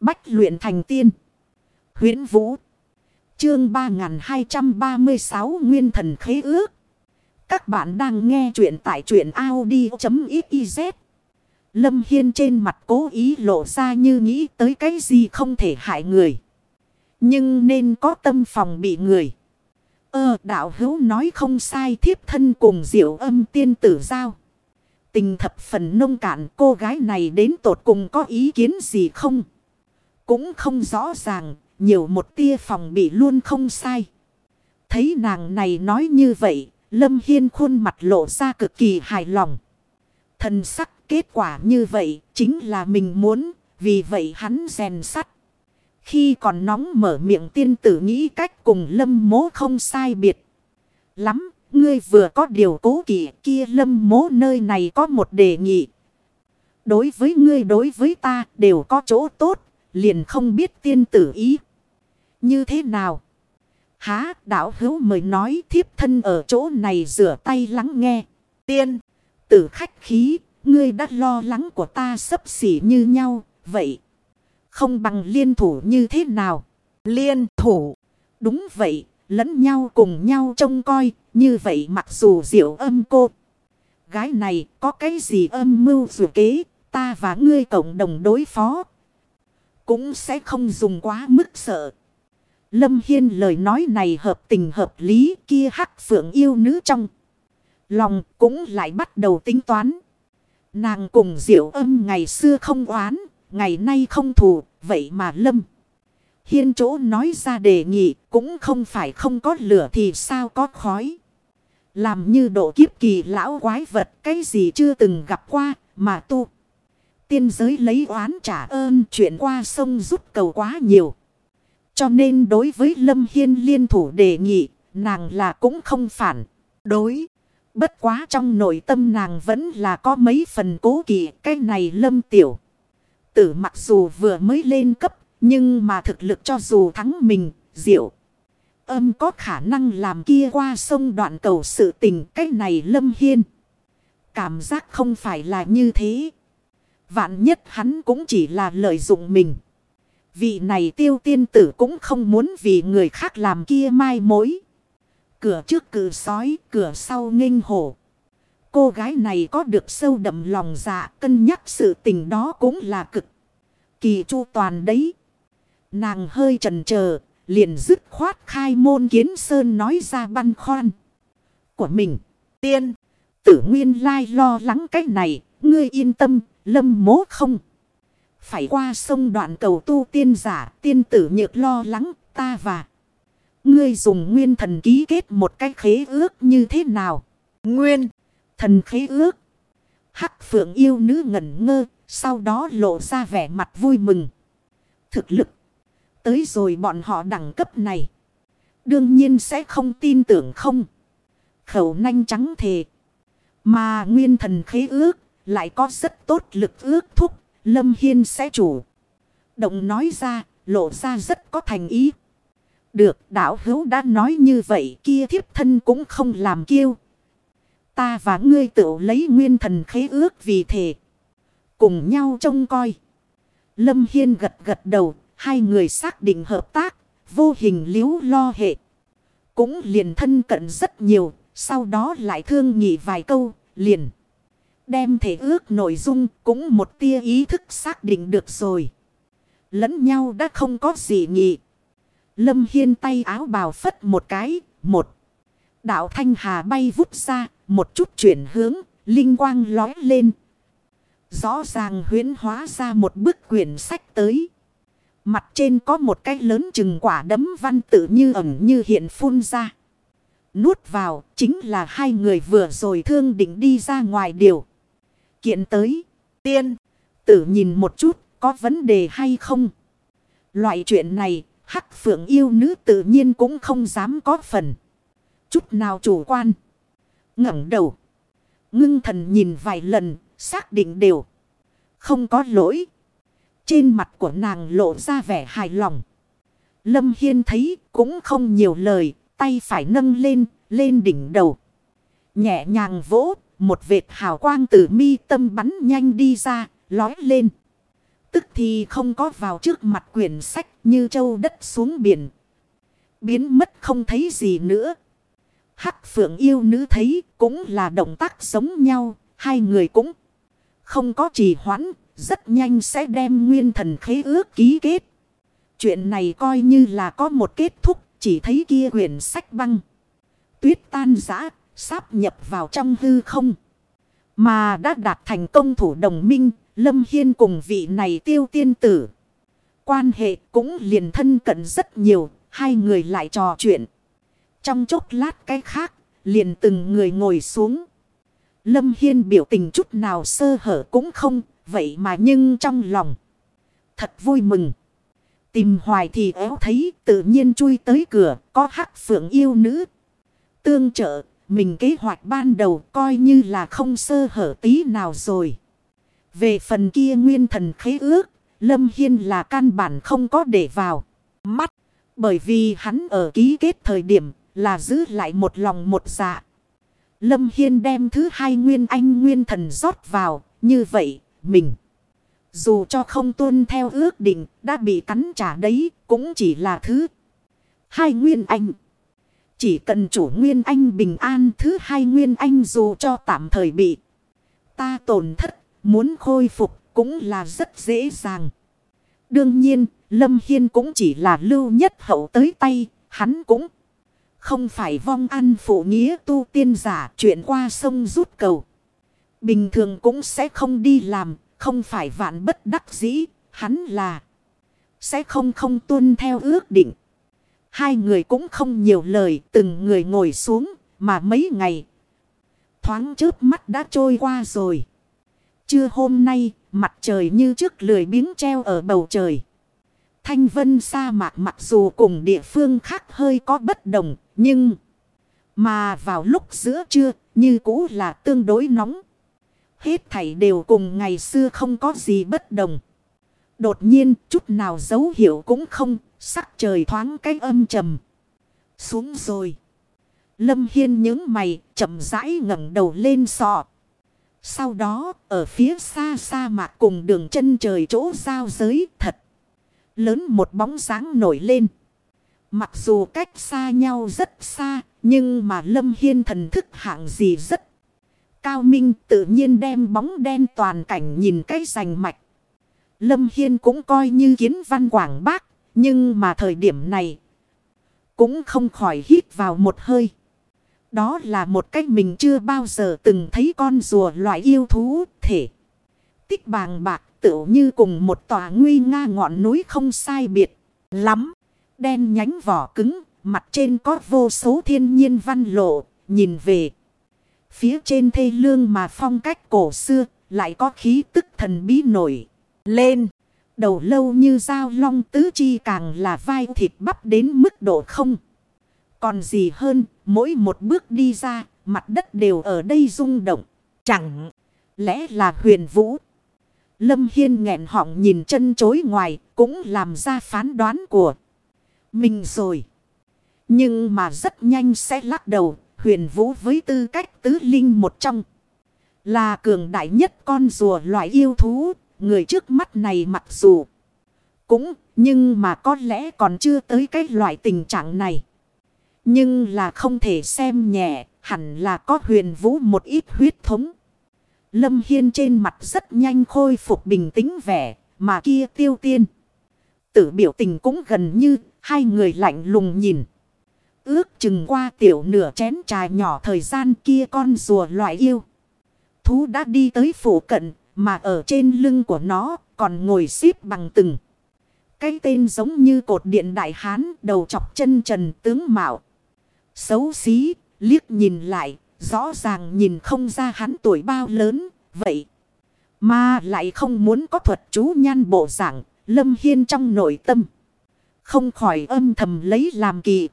Bách luyện thành tiên. huyễn Vũ. Chương 3236 Nguyên thần khế ước. Các bạn đang nghe truyện tại truyện Audi.xyz. Lâm Hiên trên mặt cố ý lộ ra như nghĩ tới cái gì không thể hại người. Nhưng nên có tâm phòng bị người. Ơ đạo hữu nói không sai thiếp thân cùng diệu âm tiên tử giao. Tình thập phần nông cạn, cô gái này đến tột cùng có ý kiến gì không? Cũng không rõ ràng, nhiều một tia phòng bị luôn không sai. Thấy nàng này nói như vậy, Lâm Hiên khuôn mặt lộ ra cực kỳ hài lòng. Thần sắc kết quả như vậy chính là mình muốn, vì vậy hắn rèn sắt. Khi còn nóng mở miệng tiên tử nghĩ cách cùng lâm mố không sai biệt. Lắm, ngươi vừa có điều cố kỵ kia lâm mố nơi này có một đề nghị. Đối với ngươi đối với ta đều có chỗ tốt, liền không biết tiên tử ý. Như thế nào? Há đạo hữu mời nói thiếp thân ở chỗ này rửa tay lắng nghe. Tiên, tử khách khí, ngươi đã lo lắng của ta sấp xỉ như nhau, vậy. Không bằng liên thủ như thế nào? Liên thủ. Đúng vậy, lẫn nhau cùng nhau trông coi, như vậy mặc dù diệu âm cô. Gái này có cái gì âm mưu dù kế, ta và ngươi cộng đồng đối phó. Cũng sẽ không dùng quá mức sợ. Lâm Hiên lời nói này hợp tình hợp lý kia hắc phượng yêu nữ trong. Lòng cũng lại bắt đầu tính toán. Nàng cùng diệu âm ngày xưa không oán, ngày nay không thù, vậy mà Lâm. Hiên chỗ nói ra đề nghị cũng không phải không có lửa thì sao có khói. Làm như độ kiếp kỳ lão quái vật cái gì chưa từng gặp qua mà tu. Tiên giới lấy oán trả ơn chuyện qua sông rút cầu quá nhiều. Cho nên đối với Lâm Hiên liên thủ đề nghị nàng là cũng không phản. Đối. Bất quá trong nội tâm nàng vẫn là có mấy phần cố kỵ cái này Lâm Tiểu. Tử mặc dù vừa mới lên cấp nhưng mà thực lực cho dù thắng mình, diệu. Âm có khả năng làm kia qua sông đoạn cầu sự tình cái này lâm hiên. Cảm giác không phải là như thế. Vạn nhất hắn cũng chỉ là lợi dụng mình. Vị này tiêu tiên tử cũng không muốn vì người khác làm kia mai mối. Cửa trước cử sói, cửa sau nghênh hổ. Cô gái này có được sâu đậm lòng dạ, cân nhắc sự tình đó cũng là cực. Kỳ chu toàn đấy. Nàng hơi trần chờ liền dứt khoát khai môn kiến sơn nói ra băn khoăn. Của mình, tiên, tử nguyên lai lo lắng cái này, ngươi yên tâm, lâm mố không. Phải qua sông đoạn cầu tu tiên giả, tiên tử nhược lo lắng, ta và. Ngươi dùng nguyên thần ký kết một cái khế ước như thế nào? Nguyên, thần khế ước. Hắc phượng yêu nữ ngẩn ngơ, sau đó lộ ra vẻ mặt vui mừng. Thực lực. Tới rồi bọn họ đẳng cấp này. Đương nhiên sẽ không tin tưởng không. Khẩu nanh trắng thề. Mà nguyên thần khế ước lại có rất tốt lực ước thúc. Lâm Hiên sẽ chủ. Động nói ra, lộ ra rất có thành ý. Được đạo hữu đã nói như vậy kia thiếp thân cũng không làm kiêu. Ta và ngươi tự lấy nguyên thần khế ước vì thể. Cùng nhau trông coi. Lâm Hiên gật gật đầu Hai người xác định hợp tác, vô hình liếu lo hệ. Cũng liền thân cận rất nhiều, sau đó lại thương nghị vài câu, liền. Đem thể ước nội dung cũng một tia ý thức xác định được rồi. Lẫn nhau đã không có gì nghị. Lâm Hiên tay áo bào phất một cái, một. Đạo Thanh Hà bay vút ra, một chút chuyển hướng, linh quang lói lên. Rõ ràng huyến hóa ra một bức quyển sách tới. Mặt trên có một cái lớn chừng quả đấm văn tự như ẩn như hiện phun ra. Nuốt vào chính là hai người vừa rồi thương định đi ra ngoài điều. Kiện tới. Tiên. Tử nhìn một chút có vấn đề hay không. Loại chuyện này hắc phượng yêu nữ tự nhiên cũng không dám có phần. Chút nào chủ quan. ngẩng đầu. Ngưng thần nhìn vài lần xác định đều. Không có lỗi. Trên mặt của nàng lộ ra vẻ hài lòng. Lâm Hiên thấy cũng không nhiều lời, tay phải nâng lên, lên đỉnh đầu. Nhẹ nhàng vỗ, một vệt hào quang từ mi tâm bắn nhanh đi ra, lói lên. Tức thì không có vào trước mặt quyển sách như châu đất xuống biển. Biến mất không thấy gì nữa. Hắc phượng yêu nữ thấy cũng là động tác giống nhau. Hai người cũng không có trì hoãn. Rất nhanh sẽ đem nguyên thần khế ước ký kết. Chuyện này coi như là có một kết thúc. Chỉ thấy kia quyển sách băng. Tuyết tan giã. Sáp nhập vào trong hư không. Mà đã đạt thành công thủ đồng minh. Lâm Hiên cùng vị này tiêu tiên tử. Quan hệ cũng liền thân cận rất nhiều. Hai người lại trò chuyện. Trong chốc lát cái khác. Liền từng người ngồi xuống. Lâm Hiên biểu tình chút nào sơ hở cũng không. Vậy mà nhưng trong lòng. Thật vui mừng. Tìm hoài thì éo thấy tự nhiên chui tới cửa. Có hắc phượng yêu nữ. Tương trợ. Mình kế hoạch ban đầu coi như là không sơ hở tí nào rồi. Về phần kia nguyên thần khế ước, Lâm Hiên là căn bản không có để vào mắt. Bởi vì hắn ở ký kết thời điểm là giữ lại một lòng một dạ. Lâm Hiên đem thứ hai nguyên anh nguyên thần rót vào, như vậy, mình. Dù cho không tuân theo ước định, đã bị cắn trả đấy, cũng chỉ là thứ hai nguyên anh. Chỉ cần chủ nguyên anh bình an thứ hai nguyên anh dù cho tạm thời bị ta tổn thất Muốn khôi phục cũng là rất dễ dàng. Đương nhiên, Lâm Hiên cũng chỉ là lưu nhất hậu tới tay, hắn cũng không phải vong ăn phụ nghĩa tu tiên giả chuyện qua sông rút cầu. Bình thường cũng sẽ không đi làm, không phải vạn bất đắc dĩ, hắn là sẽ không không tuân theo ước định. Hai người cũng không nhiều lời, từng người ngồi xuống, mà mấy ngày thoáng trước mắt đã trôi qua rồi. Trưa hôm nay, mặt trời như trước lười biếng treo ở bầu trời. Thanh vân sa mạc mặc dù cùng địa phương khác hơi có bất đồng, nhưng... Mà vào lúc giữa trưa, như cũ là tương đối nóng. Hết thảy đều cùng ngày xưa không có gì bất đồng. Đột nhiên, chút nào dấu hiệu cũng không, sắc trời thoáng cái âm trầm. Xuống rồi. Lâm Hiên những mày, chậm rãi ngẩng đầu lên sọ. Sau đó, ở phía xa xa mạc cùng đường chân trời chỗ giao giới thật. Lớn một bóng sáng nổi lên. Mặc dù cách xa nhau rất xa, nhưng mà Lâm Hiên thần thức hạng gì rất cao minh tự nhiên đem bóng đen toàn cảnh nhìn cái rành mạch. Lâm Hiên cũng coi như kiến văn quảng bác, nhưng mà thời điểm này, cũng không khỏi hít vào một hơi. Đó là một cách mình chưa bao giờ từng thấy con rùa loại yêu thú thể. Tích bàng bạc tựu như cùng một tòa nguy nga ngọn núi không sai biệt. Lắm. Đen nhánh vỏ cứng. Mặt trên có vô số thiên nhiên văn lộ. Nhìn về. Phía trên thê lương mà phong cách cổ xưa. Lại có khí tức thần bí nổi. Lên. Đầu lâu như dao long tứ chi càng là vai thịt bắp đến mức độ không. Còn gì hơn, mỗi một bước đi ra, mặt đất đều ở đây rung động. Chẳng lẽ là huyền vũ? Lâm Hiên nghẹn họng nhìn chân chối ngoài, cũng làm ra phán đoán của mình rồi. Nhưng mà rất nhanh sẽ lắc đầu, huyền vũ với tư cách tứ linh một trong. Là cường đại nhất con rùa loại yêu thú, người trước mắt này mặc dù cũng, nhưng mà có lẽ còn chưa tới cái loại tình trạng này. Nhưng là không thể xem nhẹ, hẳn là có huyền vũ một ít huyết thống. Lâm Hiên trên mặt rất nhanh khôi phục bình tĩnh vẻ, mà kia tiêu tiên. Tử biểu tình cũng gần như hai người lạnh lùng nhìn. Ước chừng qua tiểu nửa chén trà nhỏ thời gian kia con rùa loại yêu. Thú đã đi tới phủ cận, mà ở trên lưng của nó còn ngồi xếp bằng từng. Cái tên giống như cột điện đại hán đầu chọc chân trần tướng mạo. Xấu xí, liếc nhìn lại, rõ ràng nhìn không ra hắn tuổi bao lớn, vậy. Mà lại không muốn có thuật chú nhan bộ dạng, lâm hiên trong nội tâm. Không khỏi âm thầm lấy làm kỳ.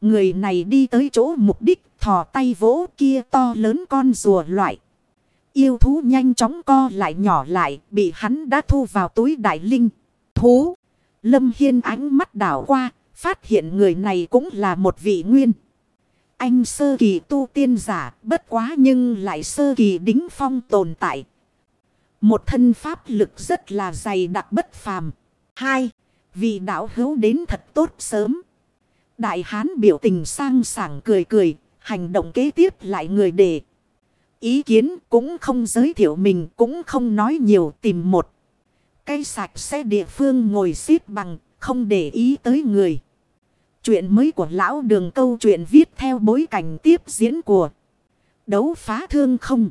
Người này đi tới chỗ mục đích thò tay vỗ kia to lớn con rùa loại. Yêu thú nhanh chóng co lại nhỏ lại bị hắn đã thu vào túi đại linh. Thú. Lâm Hiên ánh mắt đảo qua Phát hiện người này cũng là một vị nguyên. Anh sơ kỳ tu tiên giả bất quá nhưng lại sơ kỳ đính phong tồn tại. Một thân pháp lực rất là dày đặc bất phàm. Hai, vị đạo hữu đến thật tốt sớm. Đại hán biểu tình sang sảng cười cười, hành động kế tiếp lại người để. Ý kiến cũng không giới thiệu mình cũng không nói nhiều tìm một. Cây sạch sẽ địa phương ngồi xếp bằng, không để ý tới người. Chuyện mới của lão đường câu chuyện viết theo bối cảnh tiếp diễn của đấu phá thương không.